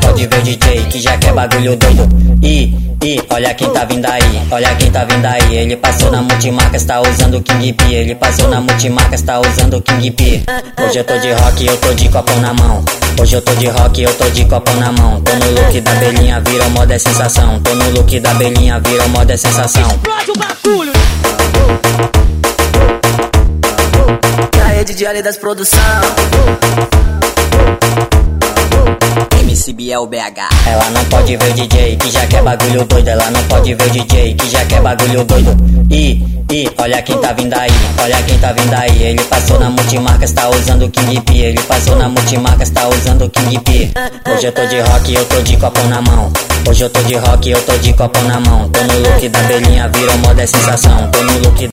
pode ver o DJ que já quer bagulho doido. E, e, olha quem tá vindo aí, olha quem tá vindo aí. Ele passou na multimarcas, tá usando King P. Ele passou na multimarcas, tá usando King P. Hoje eu tô de rock, eu tô de copo na mão. Hoje eu tô de rock, eu tô de copo na mão. Tô no look da belinha, vira moda é sensação. Tô no look da belinha, vira moda é sensação. Explode o bagulho. Na rede de Ali das Produção. Biel BH. Ela não pode ver o DJ que já quer bagulho doido. Ela não pode ver o DJ que já quer bagulho doido. E, e, olha quem tá vindo aí, olha quem tá vindo aí. Ele passou na multimarcas, tá usando King P. Ele passou na multimarcas, tá usando King P. Hoje eu tô de rock, eu tô de copo na mão. Hoje eu tô de rock, eu tô de copo na mão. Tô no look da belinha, vira moda é sensação. Tô no look